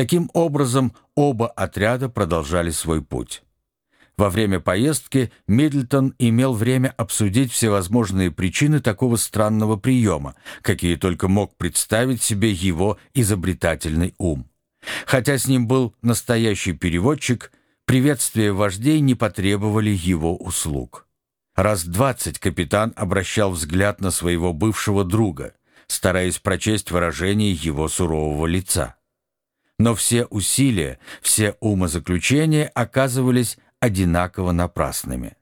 Таким образом, оба отряда продолжали свой путь. Во время поездки Миддлтон имел время обсудить всевозможные причины такого странного приема, какие только мог представить себе его изобретательный ум. Хотя с ним был настоящий переводчик, приветствия вождей не потребовали его услуг. Раз двадцать капитан обращал взгляд на своего бывшего друга, стараясь прочесть выражение его сурового лица. Но все усилия, все умозаключения оказывались одинаково напрасными.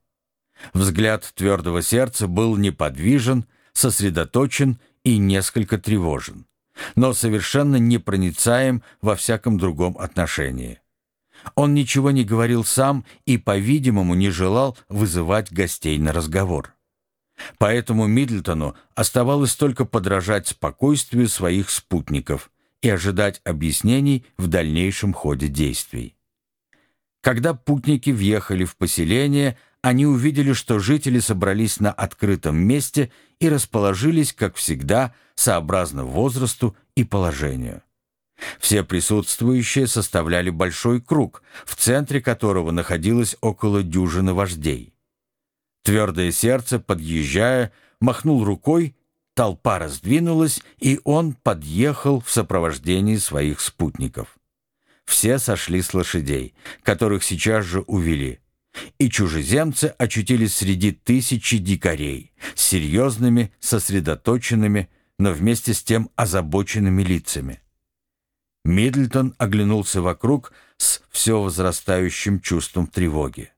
Взгляд твердого сердца был неподвижен, сосредоточен и несколько тревожен, но совершенно непроницаем во всяком другом отношении. Он ничего не говорил сам и, по-видимому, не желал вызывать гостей на разговор. Поэтому Мидлтону оставалось только подражать спокойствию своих спутников и ожидать объяснений в дальнейшем ходе действий. Когда путники въехали в поселение, они увидели, что жители собрались на открытом месте и расположились, как всегда, сообразно возрасту и положению. Все присутствующие составляли большой круг, в центре которого находилось около дюжины вождей. Твердое сердце, подъезжая, махнул рукой, толпа раздвинулась, и он подъехал в сопровождении своих спутников. Все сошли с лошадей, которых сейчас же увели. И чужеземцы очутились среди тысячи дикарей, серьезными, сосредоточенными, но вместе с тем озабоченными лицами. Миддлтон оглянулся вокруг с все возрастающим чувством тревоги.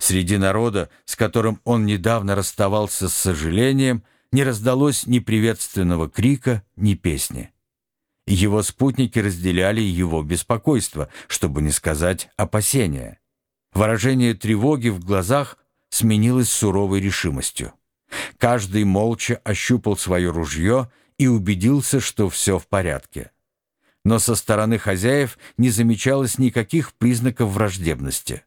Среди народа, с которым он недавно расставался с сожалением, не раздалось ни приветственного крика, ни песни. Его спутники разделяли его беспокойство, чтобы не сказать опасения. Выражение тревоги в глазах сменилось суровой решимостью. Каждый молча ощупал свое ружье и убедился, что все в порядке. Но со стороны хозяев не замечалось никаких признаков враждебности.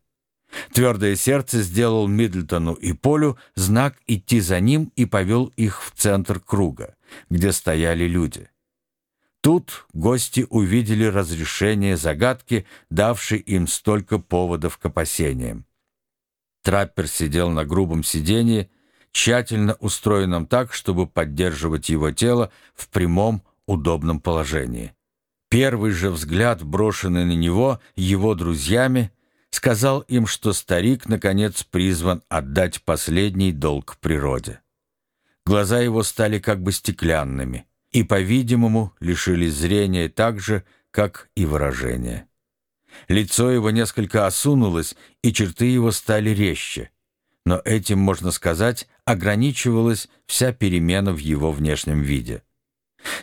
Твердое сердце сделал Миддлтону и Полю знак идти за ним и повел их в центр круга, где стояли люди. Тут гости увидели разрешение загадки, давшей им столько поводов к опасениям. Траппер сидел на грубом сиденье, тщательно устроенном так, чтобы поддерживать его тело в прямом, удобном положении. Первый же взгляд, брошенный на него его друзьями, сказал им, что старик, наконец, призван отдать последний долг природе. Глаза его стали как бы стеклянными и, по-видимому, лишились зрения так же, как и выражения. Лицо его несколько осунулось, и черты его стали резче, но этим, можно сказать, ограничивалась вся перемена в его внешнем виде.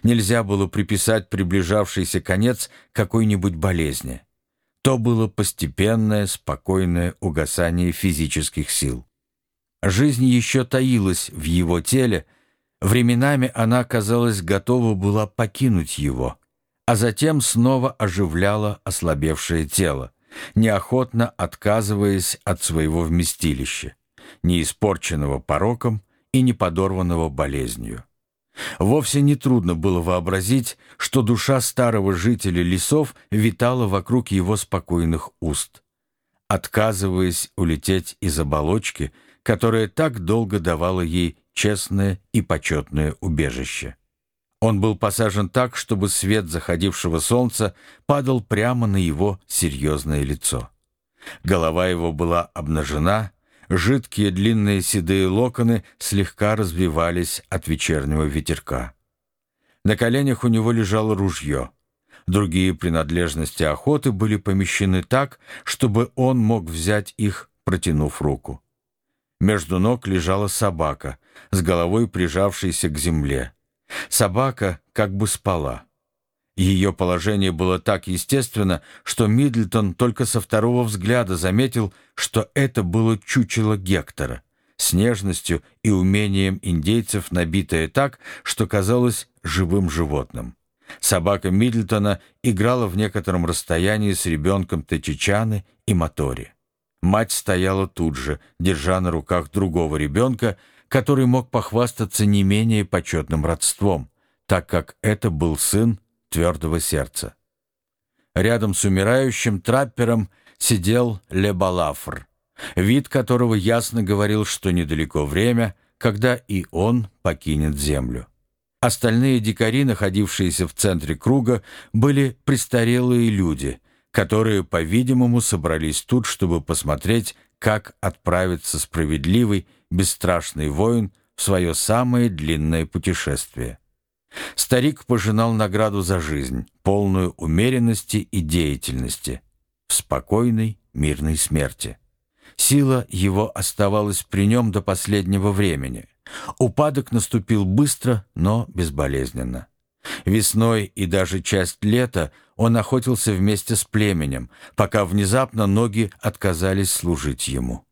Нельзя было приписать приближавшийся конец какой-нибудь болезни. То было постепенное, спокойное угасание физических сил. Жизнь еще таилась в его теле, Временами она, казалось, готова была покинуть его, а затем снова оживляла ослабевшее тело, неохотно отказываясь от своего вместилища, не испорченного пороком и не подорванного болезнью. Вовсе не трудно было вообразить, что душа старого жителя лесов витала вокруг его спокойных уст, отказываясь улететь из оболочки, которая так долго давала ей честное и почетное убежище. Он был посажен так, чтобы свет заходившего солнца падал прямо на его серьезное лицо. Голова его была обнажена, жидкие длинные седые локоны слегка развивались от вечернего ветерка. На коленях у него лежало ружье. Другие принадлежности охоты были помещены так, чтобы он мог взять их, протянув руку. Между ног лежала собака, с головой прижавшейся к земле. Собака как бы спала. Ее положение было так естественно, что Миддлтон только со второго взгляда заметил, что это было чучело Гектора, с нежностью и умением индейцев набитое так, что казалось живым животным. Собака Миддлтона играла в некотором расстоянии с ребенком Тачичаны и Мотори. Мать стояла тут же, держа на руках другого ребенка, который мог похвастаться не менее почетным родством, так как это был сын твердого сердца. Рядом с умирающим траппером сидел Лебалафр, вид которого ясно говорил, что недалеко время, когда и он покинет землю. Остальные дикари, находившиеся в центре круга, были престарелые люди, которые, по-видимому, собрались тут, чтобы посмотреть, как отправится справедливый, бесстрашный воин в свое самое длинное путешествие. Старик пожинал награду за жизнь, полную умеренности и деятельности, в спокойной, мирной смерти. Сила его оставалась при нем до последнего времени. Упадок наступил быстро, но безболезненно. Весной и даже часть лета он охотился вместе с племенем, пока внезапно ноги отказались служить ему.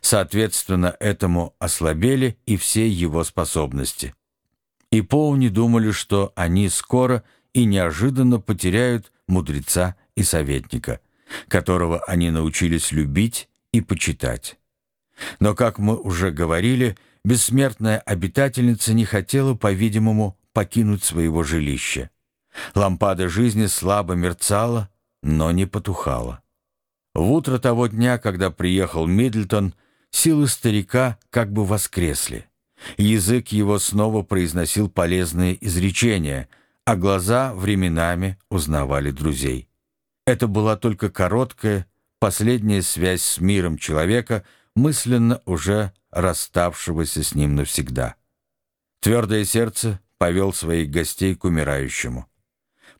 Соответственно, этому ослабели и все его способности. И Поуни думали, что они скоро и неожиданно потеряют мудреца и советника, которого они научились любить и почитать. Но, как мы уже говорили, бессмертная обитательница не хотела, по-видимому, покинуть своего жилища. Лампада жизни слабо мерцала, но не потухала. В утро того дня, когда приехал Мидлтон, силы старика как бы воскресли. Язык его снова произносил полезные изречения, а глаза временами узнавали друзей. Это была только короткая, последняя связь с миром человека, мысленно уже расставшегося с ним навсегда. Твердое сердце повел своих гостей к умирающему.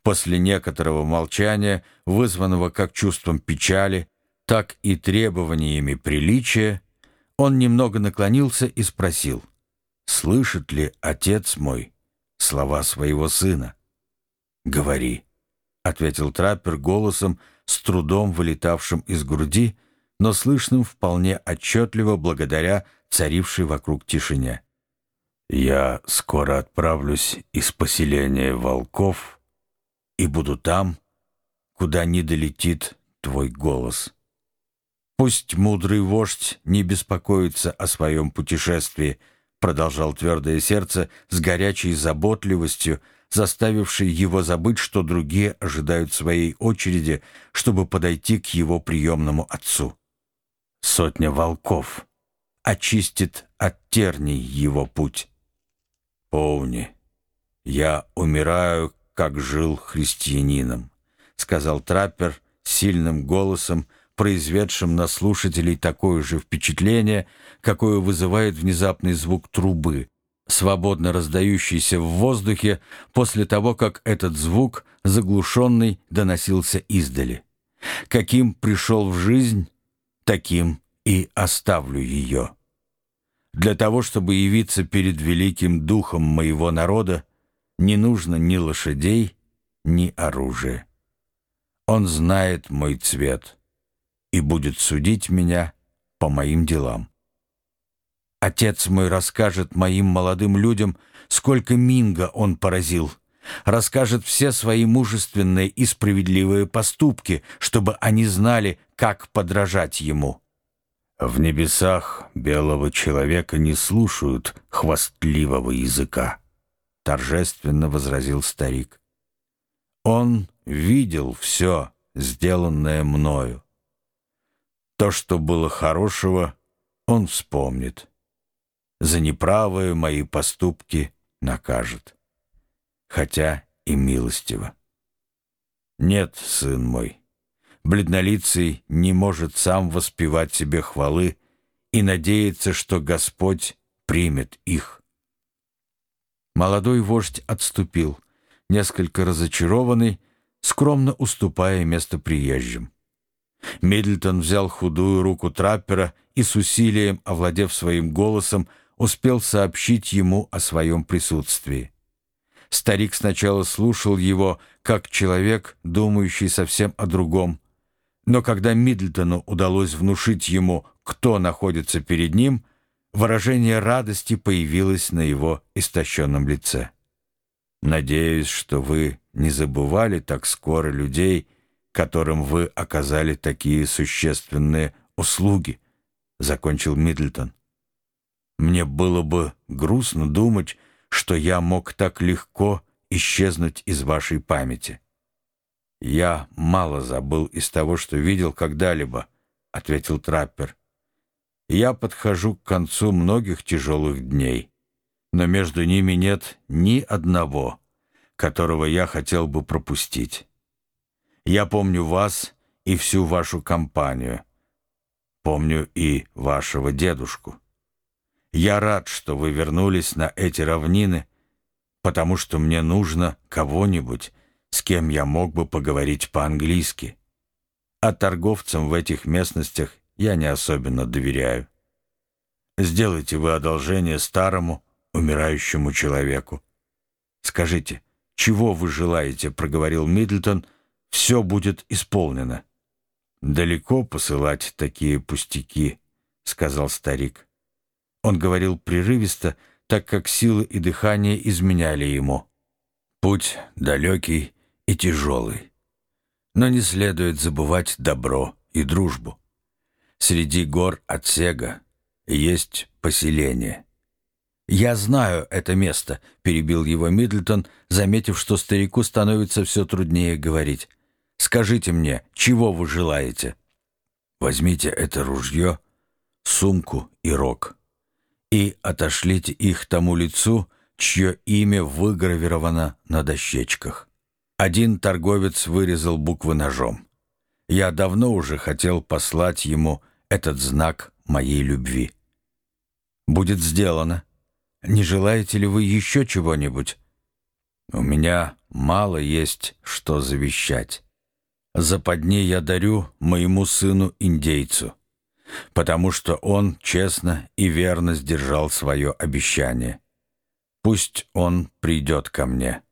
После некоторого молчания, вызванного как чувством печали, так и требованиями приличия, он немного наклонился и спросил, «Слышит ли отец мой слова своего сына?» «Говори», — ответил траппер голосом, с трудом вылетавшим из груди, но слышным вполне отчетливо благодаря царившей вокруг тишине. «Я скоро отправлюсь из поселения волков и буду там, куда не долетит твой голос. Пусть мудрый вождь не беспокоится о своем путешествии, продолжал твердое сердце с горячей заботливостью, заставившей его забыть, что другие ожидают своей очереди, чтобы подойти к его приемному отцу. Сотня волков очистит от терний его путь. «Помни, я умираю, как жил христианином», — сказал траппер сильным голосом, произведшим на слушателей такое же впечатление, какое вызывает внезапный звук трубы, свободно раздающийся в воздухе после того, как этот звук, заглушенный, доносился издали. Каким пришел в жизнь, таким и оставлю ее. Для того, чтобы явиться перед великим духом моего народа, не нужно ни лошадей, ни оружия. Он знает мой цвет и будет судить меня по моим делам. Отец мой расскажет моим молодым людям, сколько Минга он поразил, расскажет все свои мужественные и справедливые поступки, чтобы они знали, как подражать ему. В небесах белого человека не слушают хвастливого языка, торжественно возразил старик. Он видел все, сделанное мною. То, что было хорошего, он вспомнит. За неправые мои поступки накажет, хотя и милостиво. Нет, сын мой, бледнолицый не может сам воспевать себе хвалы и надеяться, что Господь примет их. Молодой вождь отступил, несколько разочарованный, скромно уступая место приезжим. Мидлтон взял худую руку траппера и с усилием, овладев своим голосом, успел сообщить ему о своем присутствии. Старик сначала слушал его, как человек, думающий совсем о другом, но когда Мидлтону удалось внушить ему, кто находится перед ним, выражение радости появилось на его истощенном лице. «Надеюсь, что вы не забывали так скоро людей, которым вы оказали такие существенные услуги», — закончил Мидлтон. «Мне было бы грустно думать, что я мог так легко исчезнуть из вашей памяти». «Я мало забыл из того, что видел когда-либо», — ответил траппер. «Я подхожу к концу многих тяжелых дней, но между ними нет ни одного, которого я хотел бы пропустить. Я помню вас и всю вашу компанию. Помню и вашего дедушку. Я рад, что вы вернулись на эти равнины, потому что мне нужно кого-нибудь, с кем я мог бы поговорить по-английски. А торговцам в этих местностях я не особенно доверяю. Сделайте вы одолжение старому, умирающему человеку. Скажите, чего вы желаете, проговорил Миддлтон, все будет исполнено. Далеко посылать такие пустяки, сказал старик. Он говорил прерывисто, так как силы и дыхание изменяли ему. Путь далекий и тяжелый. Но не следует забывать добро и дружбу. Среди гор Отсега есть поселение. «Я знаю это место», — перебил его Миддлтон, заметив, что старику становится все труднее говорить. «Скажите мне, чего вы желаете?» «Возьмите это ружье, сумку и рог и отошлите их тому лицу, чье имя выгравировано на дощечках. Один торговец вырезал буквы ножом. Я давно уже хотел послать ему этот знак моей любви. Будет сделано. Не желаете ли вы еще чего-нибудь? У меня мало есть, что завещать. Западни я дарю моему сыну-индейцу потому что он честно и верно сдержал свое обещание. Пусть он придет ко мне.